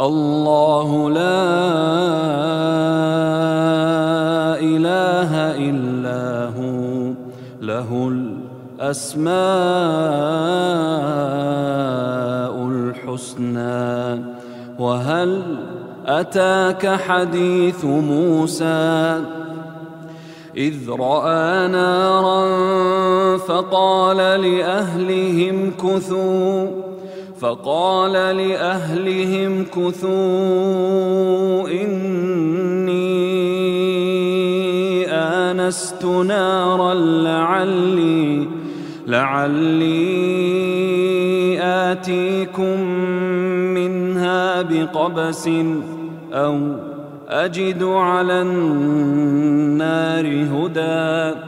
الله لا إله إلا هو. له الأسماء الحسنى. وهل أتاك حديث موسى؟ إذ رأى نارا فقال لأهلهم كثوا. فقال لأهلهم كثوا إني آنست نارا لعلي لعلي آتيكم منها بقبس أو أجد على النار هدى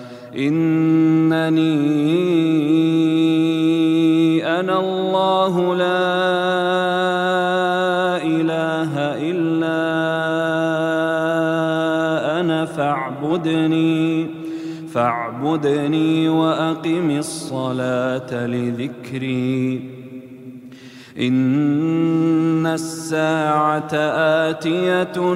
إنني أنا الله لا إله إلا أنا فاعبدني فاعبدني وأقم الصلاة لذكري. إن الساعة آتية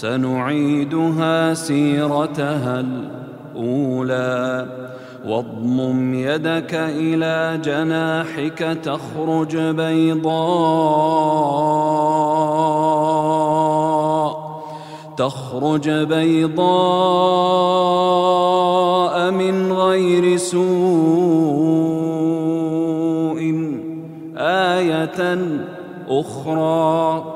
سنعيدها سيرتها الأولى. واضمم يدك إلى جناحك تخرج بيضاء. تخرج بيضاء من غير سوء. آية أخرى.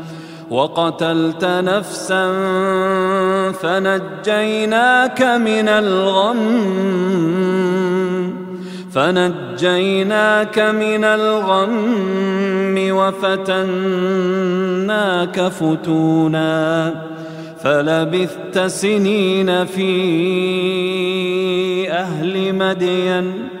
وقتلت نفسا فنجيناك من الغم فنجيناك من الغم وفتناك فتونا فلبثت سنين في أهل مدين.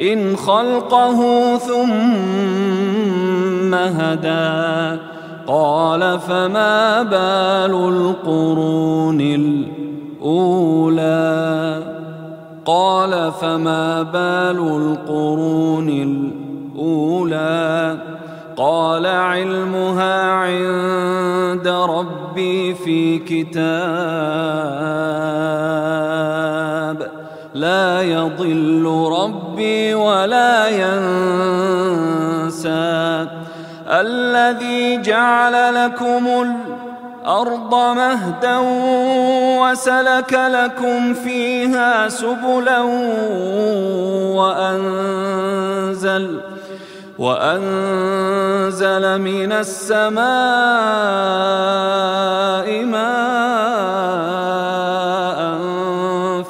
إن خلقه ثم هدى. قال فما بال القرون الأولى؟ قال فما بال القرون الأولى؟ قال علمها عند ربي في كتاب. لا يضل ربي ولا ينسى. الذي جعل لكم الأرض مهدا وسلك لكم فيها سبلا وأنزل وأنزل من السماء ماء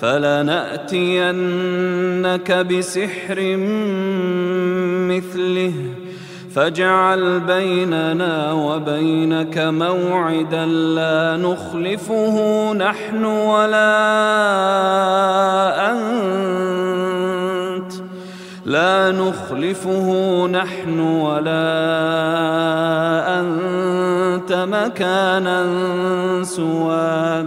فلنأتينك بسحر مثله. فاجعل بيننا وبينك موعدا لا نخلفه نحن ولا أنت. لا نخلفه نحن ولا أنت مكانا سوى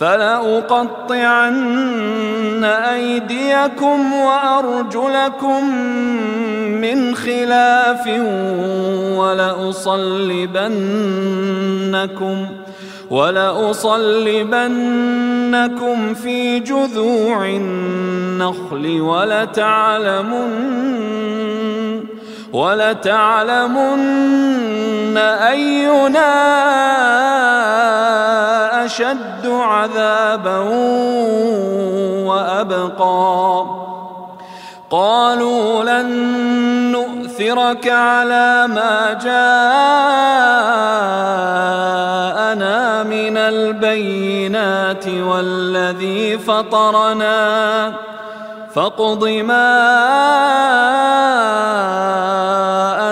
فلأقطعن أيديكم وأرجلكم من خلاف ولأصلبنكم ولأصلبنكم في جذوع النخل ولتعلمن ولتعلمن أينا أشد عذابا وأبقى. قالوا لن نؤثرك على ما جاءنا من البينات والذي فطرنا. فاقض ما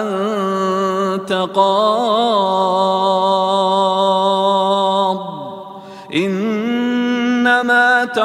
أنت قاض.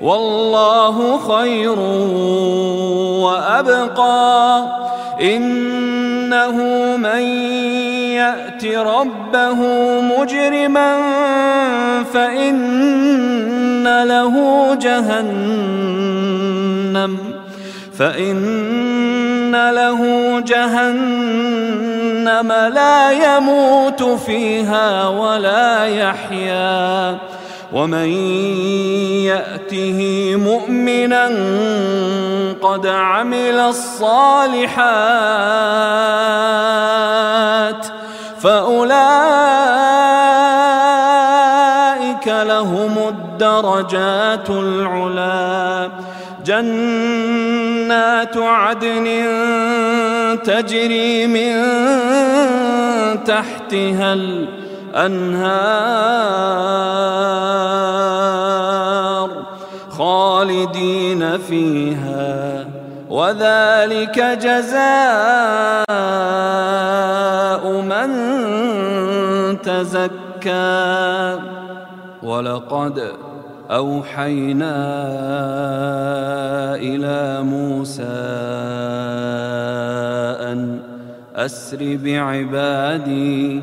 والله خير وأبقى. إنه من يأت ربه مجرما فإن له جهنم فإن له جهنم لا يموت فيها ولا يحيا. ومن يأته مؤمنا قد عمل الصالحات فأولئك لهم الدرجات العلى جنات عدن تجري من تحتها الأنهار خالدين فيها وذلك جزاء من تزكى. ولقد أوحينا إلى موسى أن أسر بعبادي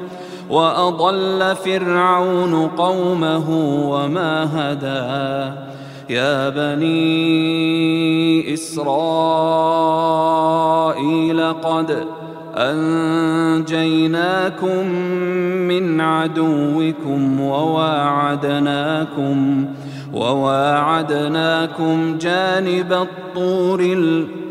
وأضل فرعون قومه وما هدى. يا بني إسرائيل قد أنجيناكم من عدوكم وواعدناكم وواعدناكم جانب الطور الأيمن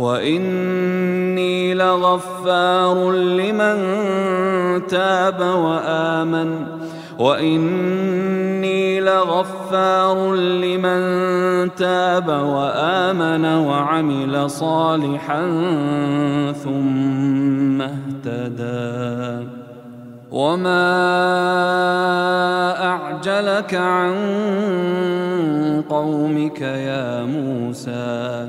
واني لغفار لمن تاب وامن واني لغفار لمن تاب وامن وعمل صالحا ثم اهتدى وما اعجلك عن قومك يا موسى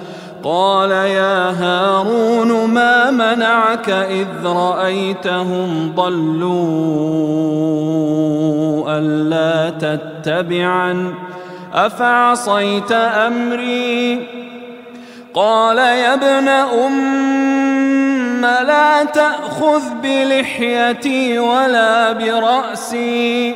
قال يا هارون ما منعك إذ رأيتهم ضلوا ألا تتبعا أفعصيت أمري؟ قال يا ابن أم لا تأخذ بلحيتي ولا برأسي.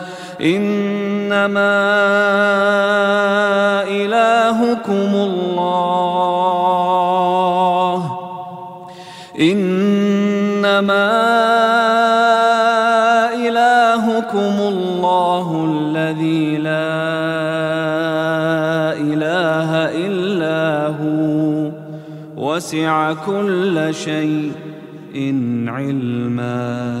إنما إلهكم الله. إنما إلهكم الله الذي لا إله إلا هو. وسع كل شيء علما.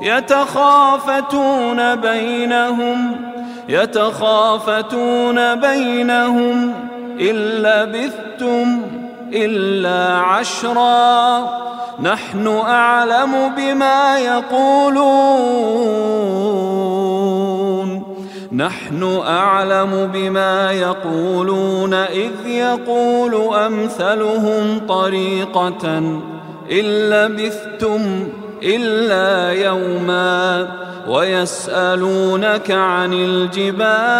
يتخافتون بينهم يتخافتون بينهم إن لبثتم إلا عشرا. نحن أعلم بما يقولون. نحن أعلم بما يقولون إذ يقول أمثلهم طريقة إن لبثتم إلا يوما ويسألونك عن الجبال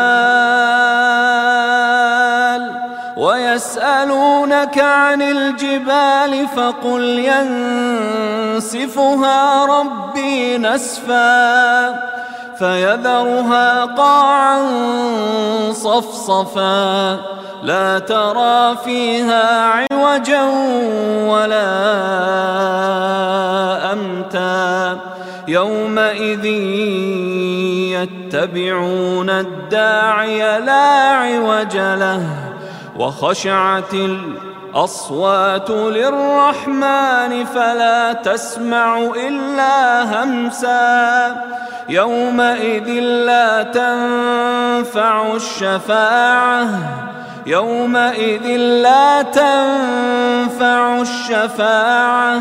ويسألونك عن الجبال فقل ينسفها ربي نسفا فيذرها قاعا صفصفا لا ترى فيها عوجا يتبعون الداعي لا عوج له وخشعت الأصوات للرحمن فلا تسمع إلا همسا. يومئذ لا تنفع الشفاعة يومئذ لا تنفع الشفاعة.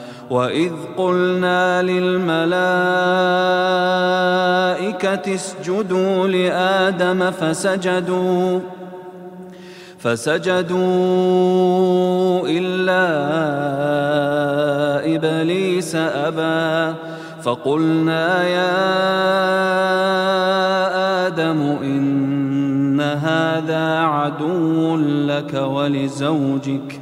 وإذ قلنا للملائكة اسجدوا لآدم فسجدوا فسجدوا إلا إبليس أبى. فقلنا يا آدم إن هذا عدو لك ولزوجك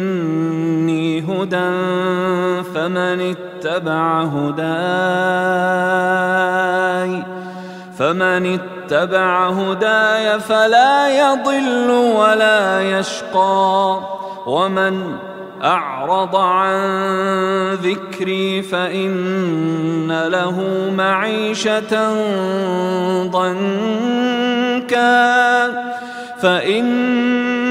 هدى فمن اتبع هداي فمن اتبع هداي فلا يضل ولا يشقى. ومن أعرض عن ذكري فإن له معيشة ضنكا. فإن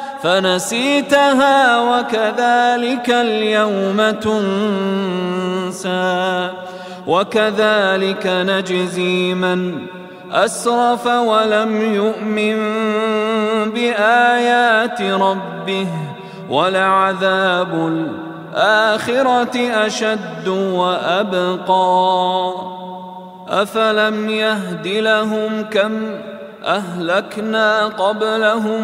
فنسيتها وكذلك اليوم تنسى وكذلك نجزي من أسرف ولم يؤمن بآيات ربه ولعذاب الآخرة أشد وأبقى أفلم يهد لهم كم أهلكنا قبلهم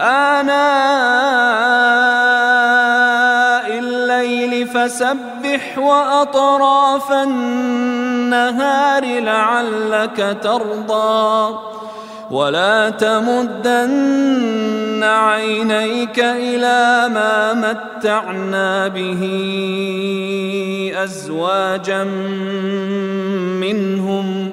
آناء الليل فسبح وأطراف النهار لعلك ترضى ولا تمدن عينيك إلى ما متعنا به أزواجا منهم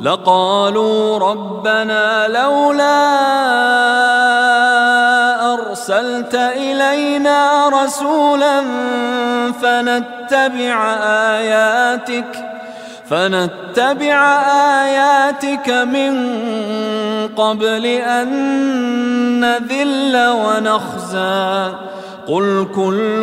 لقالوا ربنا لولا أرسلت إلينا رسولا فنتبع آياتك فنتبع آياتك من قبل أن نذل ونخزى. قل كل